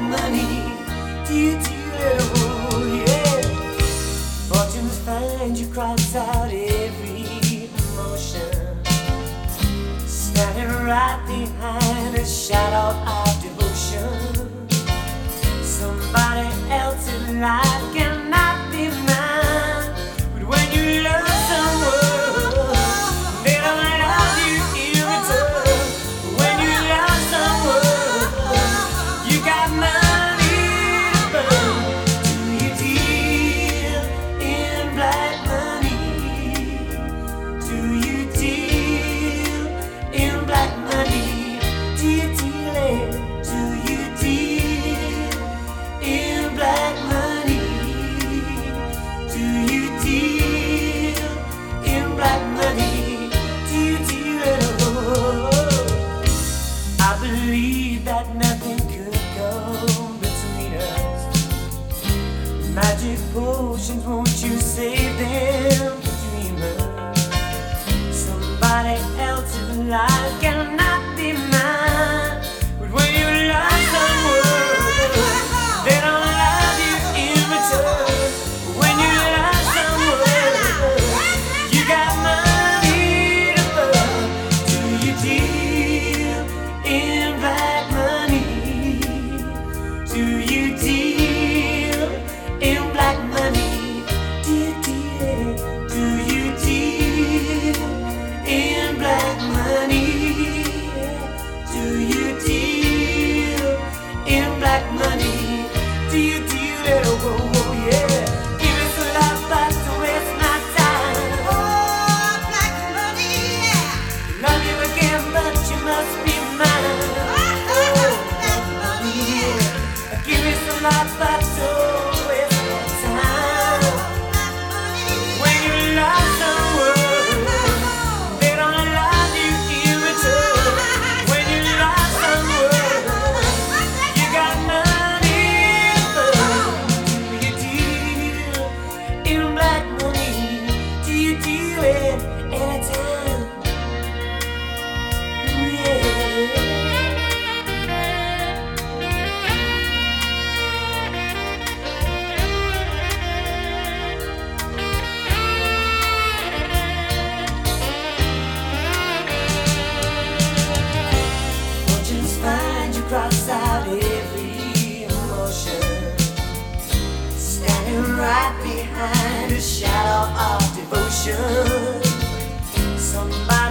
money. Dear, dear oh yeah. Fortune's find you cross out every emotion. Standing right behind a shadow of devotion. Somebody else in life can magic potions, won't you save them, the dreamer? Somebody else's life cannot be mine. But when you love someone. behind a shadow of devotion. Somebody